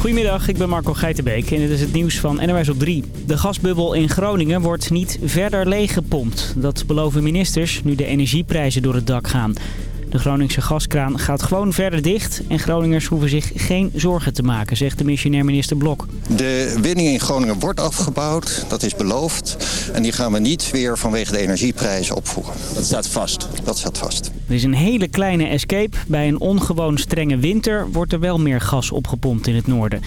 Goedemiddag, ik ben Marco Geitenbeek en dit is het nieuws van NOS op 3. De gasbubbel in Groningen wordt niet verder leeggepompt. Dat beloven ministers nu de energieprijzen door het dak gaan. De Groningse gaskraan gaat gewoon verder dicht en Groningers hoeven zich geen zorgen te maken, zegt de missionair minister Blok. De winning in Groningen wordt afgebouwd, dat is beloofd. En die gaan we niet weer vanwege de energieprijzen opvoeren. Dat staat vast? Dat staat vast. Er is een hele kleine escape. Bij een ongewoon strenge winter wordt er wel meer gas opgepompt in het noorden.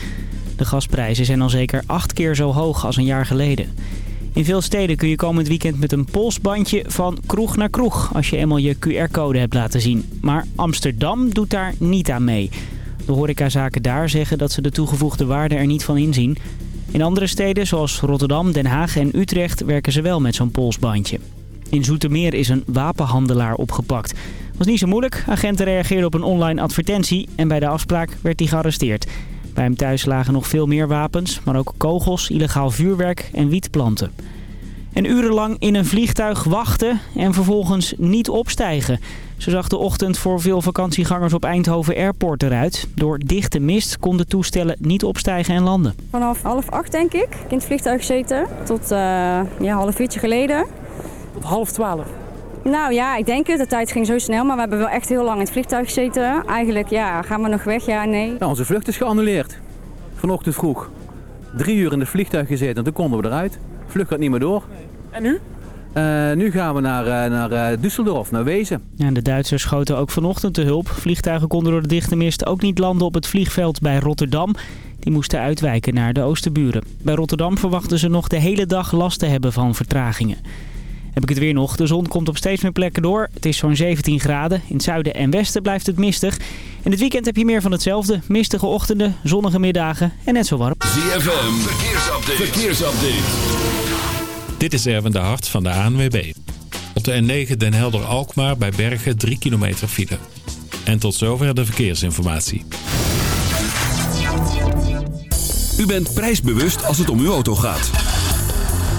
De gasprijzen zijn al zeker acht keer zo hoog als een jaar geleden. In veel steden kun je komend weekend met een polsbandje van kroeg naar kroeg... als je eenmaal je QR-code hebt laten zien. Maar Amsterdam doet daar niet aan mee. De horecazaken daar zeggen dat ze de toegevoegde waarde er niet van inzien. In andere steden zoals Rotterdam, Den Haag en Utrecht werken ze wel met zo'n polsbandje. In Zoetermeer is een wapenhandelaar opgepakt. Was niet zo moeilijk. Agenten reageerden op een online advertentie en bij de afspraak werd hij gearresteerd. Bij hem thuis lagen nog veel meer wapens, maar ook kogels, illegaal vuurwerk en wietplanten. En urenlang in een vliegtuig wachten en vervolgens niet opstijgen. Zo zag de ochtend voor veel vakantiegangers op Eindhoven Airport eruit. Door dichte mist konden toestellen niet opstijgen en landen. Vanaf half acht denk ik, in het vliegtuig gezeten, tot uh, ja, half uurtje geleden. Tot half twaalf? Nou ja, ik denk het. De tijd ging zo snel, maar we hebben wel echt heel lang in het vliegtuig gezeten. Eigenlijk, ja, gaan we nog weg? Ja, nee. Nou, onze vlucht is geannuleerd. Vanochtend vroeg. Drie uur in het vliegtuig gezeten en toen konden we eruit. De vlucht gaat niet meer door. En nu? Uh, nu gaan we naar, uh, naar uh, Düsseldorf, naar Wezen. Ja, de Duitsers schoten ook vanochtend te hulp. Vliegtuigen konden door de dichte mist ook niet landen op het vliegveld bij Rotterdam. Die moesten uitwijken naar de oosterburen. Bij Rotterdam verwachten ze nog de hele dag last te hebben van vertragingen. Heb ik het weer nog. De zon komt op steeds meer plekken door. Het is zo'n 17 graden. In het zuiden en westen blijft het mistig. In het weekend heb je meer van hetzelfde. Mistige ochtenden, zonnige middagen en net zo warm. ZFM, verkeersupdate. verkeersupdate. Dit is Erwin de Hart van de ANWB. Op de N9 Den Helder-Alkmaar bij Bergen 3 kilometer file. En tot zover de verkeersinformatie. U bent prijsbewust als het om uw auto gaat.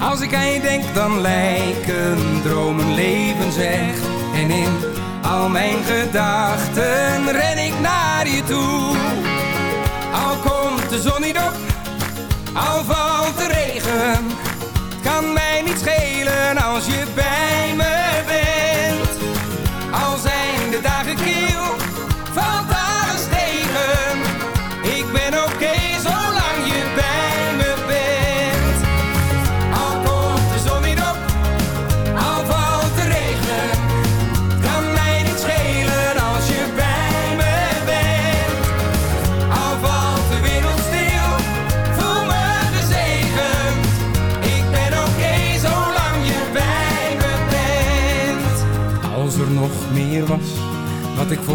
Als ik aan je denk, dan lijken dromen leven zeg. En in al mijn gedachten ren ik naar je toe. Al komt de zon niet op, al valt de regen.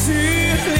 see.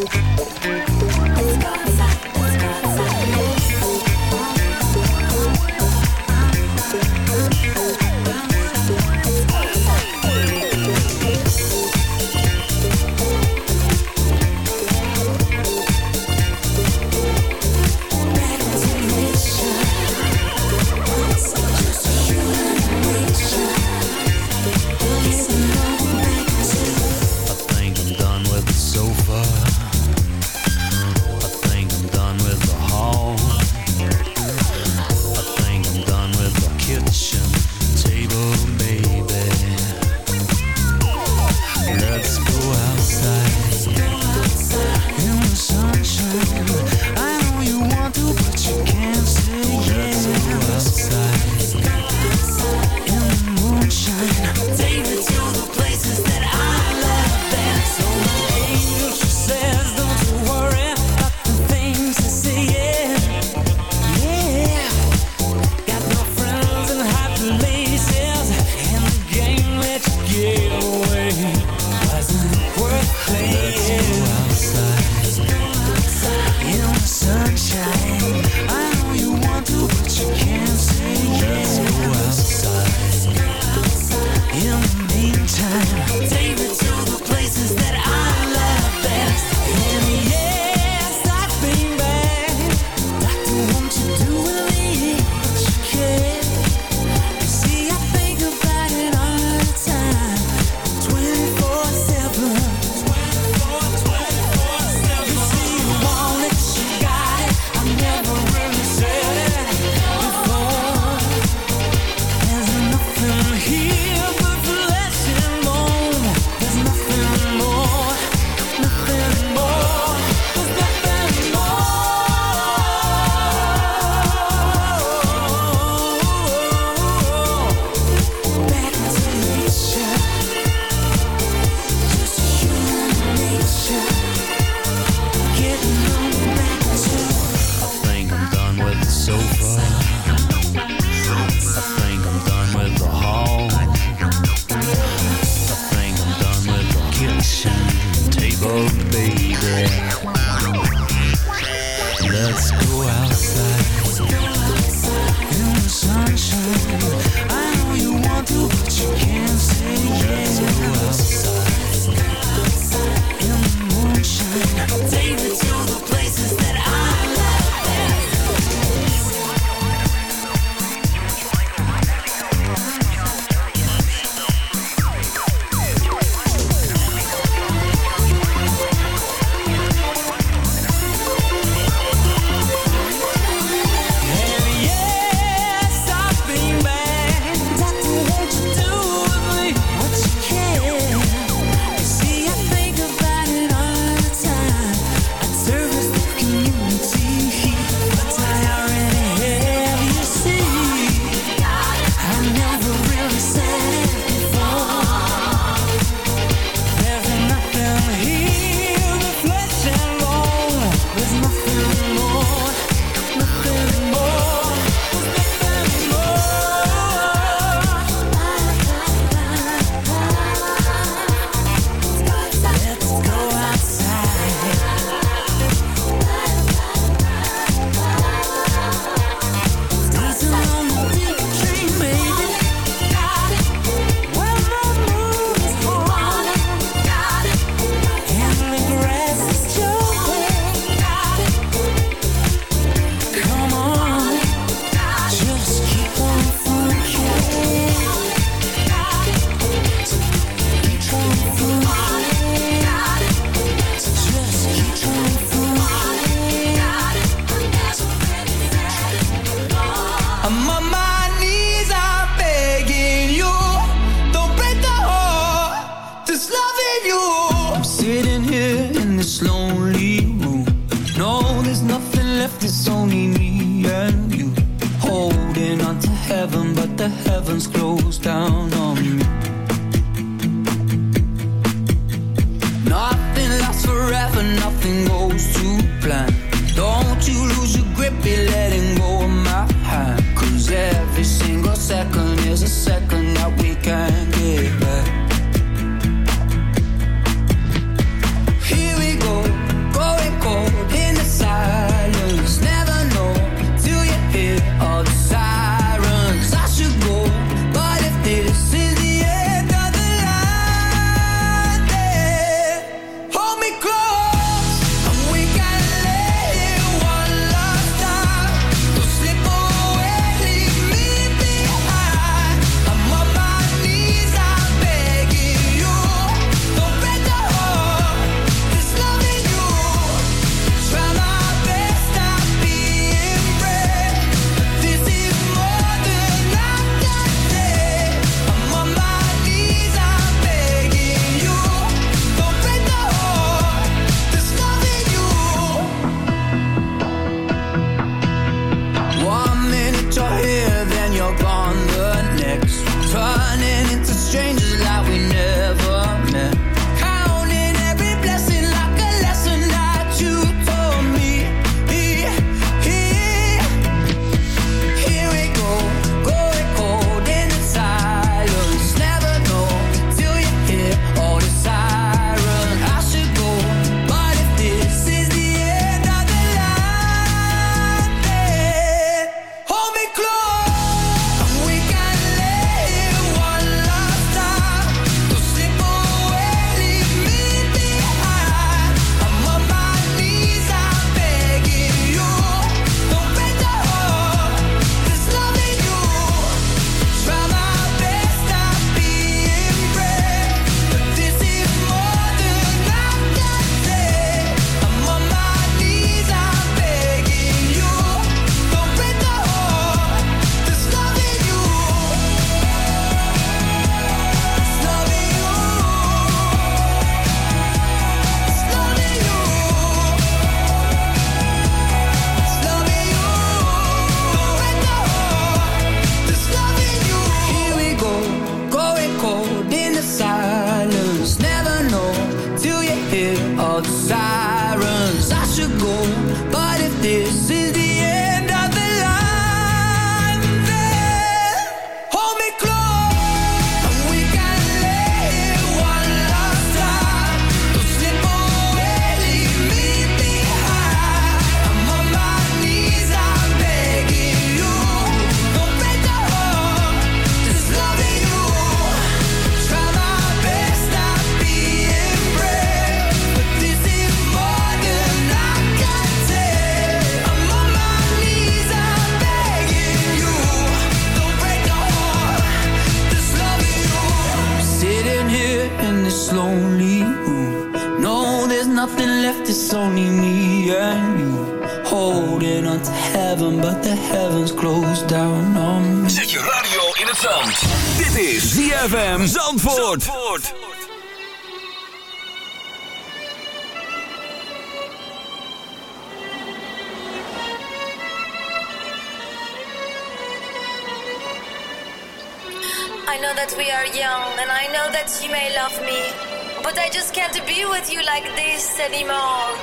Can't be with you like this anymore.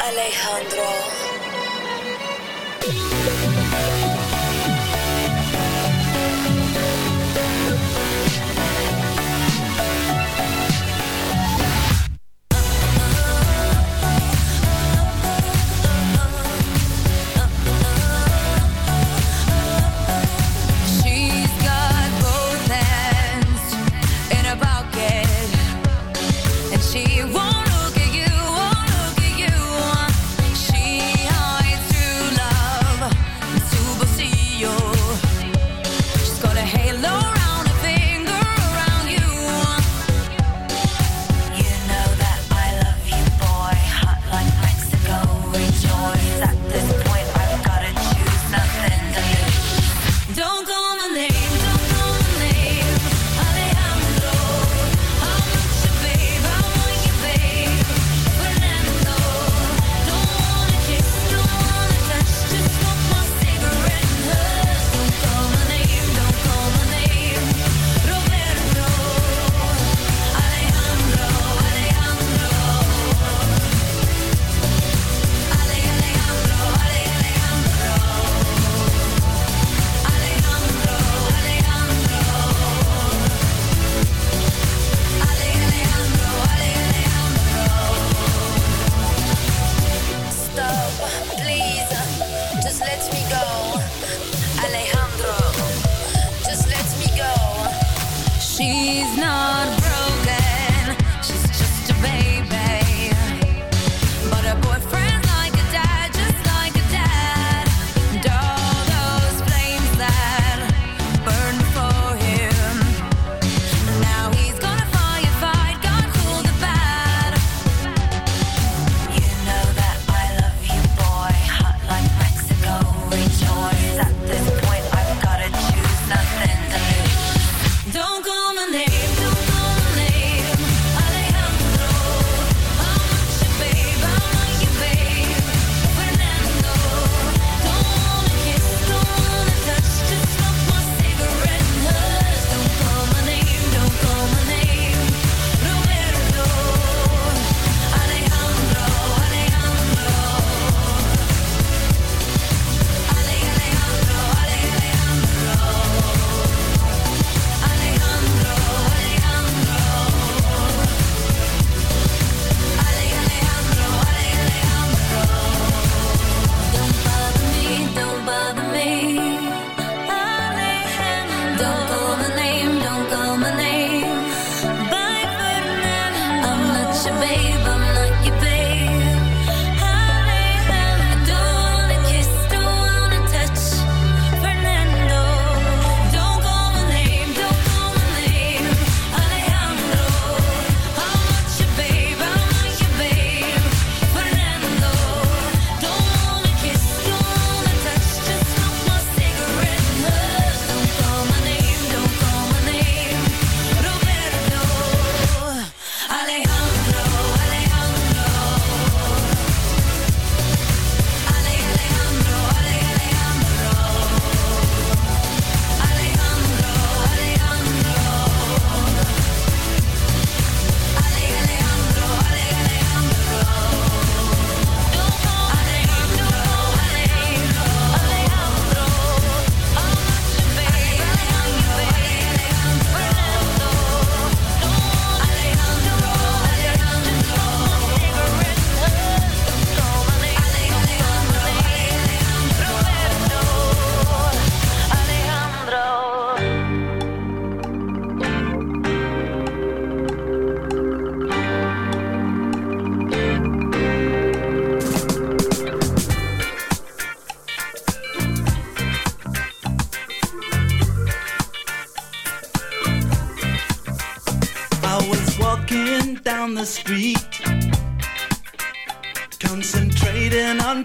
Alejandro.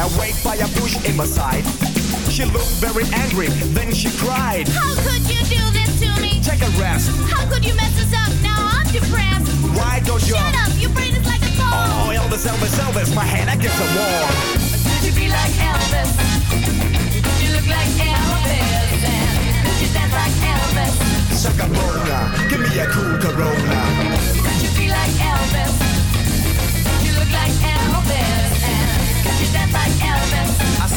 Awake by a bush in my side. She looked very angry, then she cried. How could you do this to me? Take a rest. How could you mess us up? Now I'm depressed. Why don't you? Shut up, your brain is like a phone. Oh, Elvis, Elvis, Elvis, my hand against the wall. Could you be like Elvis? Could you look like Elvis? And could you dance like Elvis? Shaka Bona, give me a cool Corona.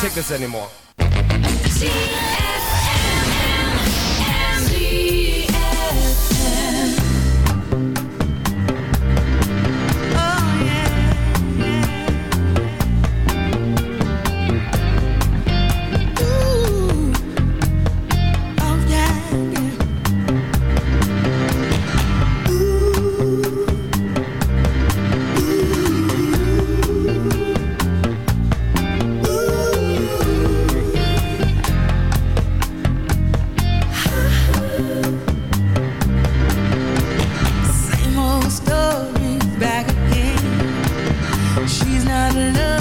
can't take this anymore. love.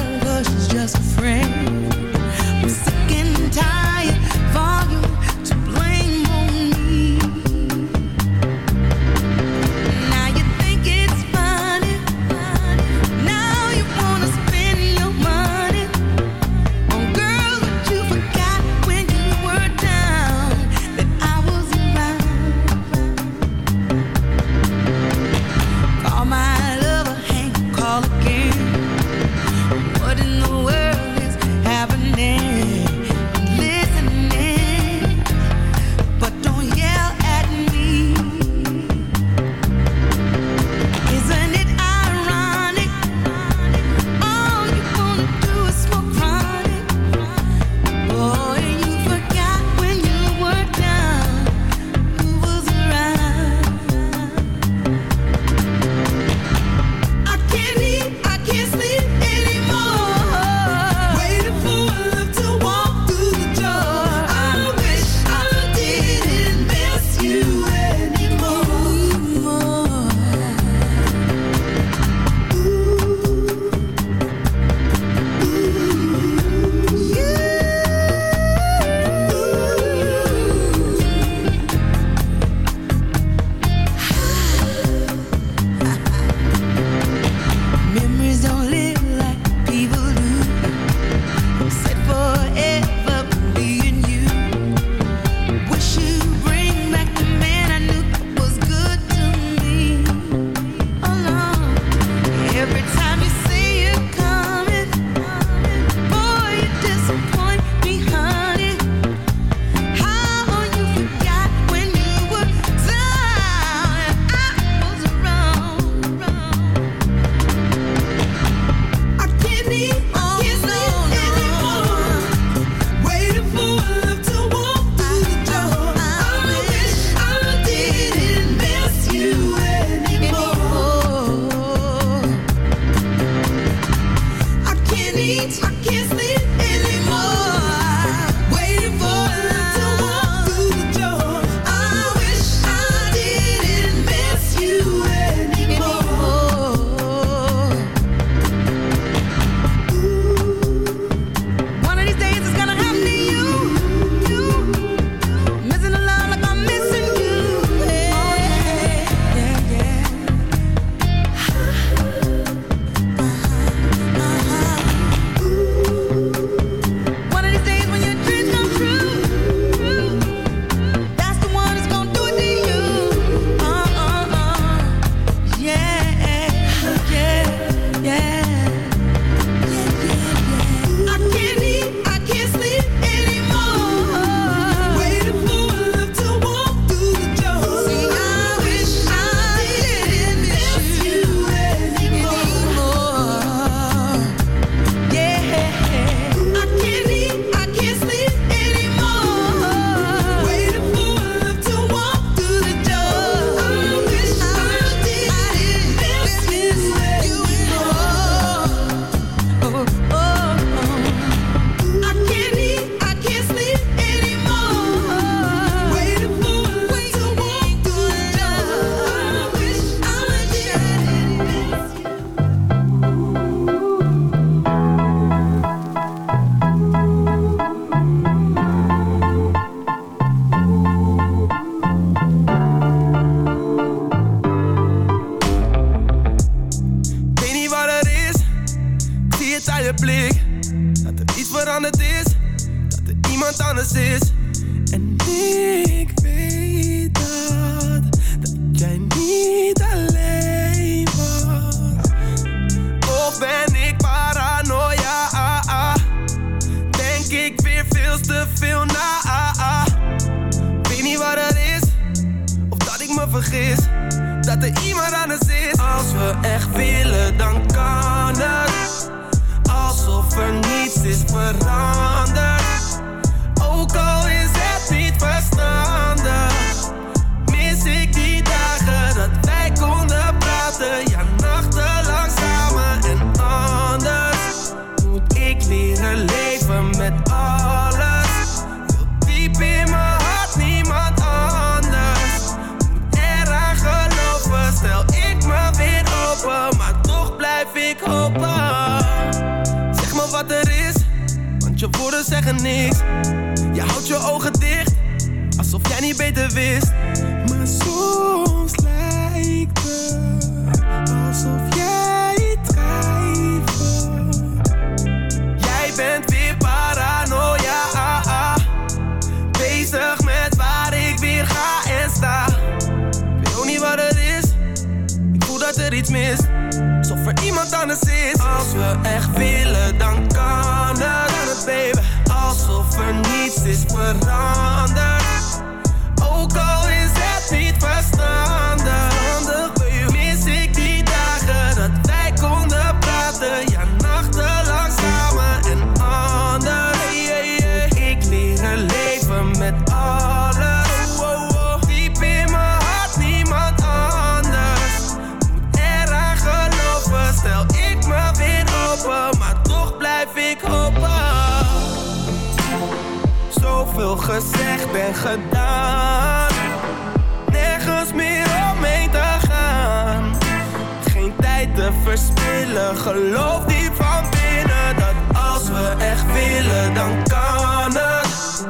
Geloof die van binnen dat als we echt willen dan kan het.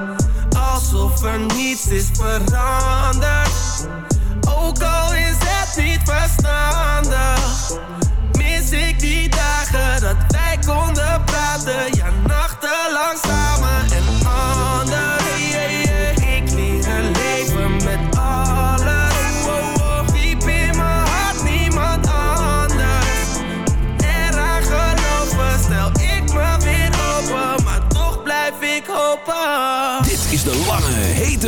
Alsof er niets is veranderd. Ook al is het niet verstandig Mis ik die dagen dat wij konden praten.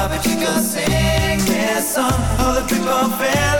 puppet, you go sing this song. All the people fell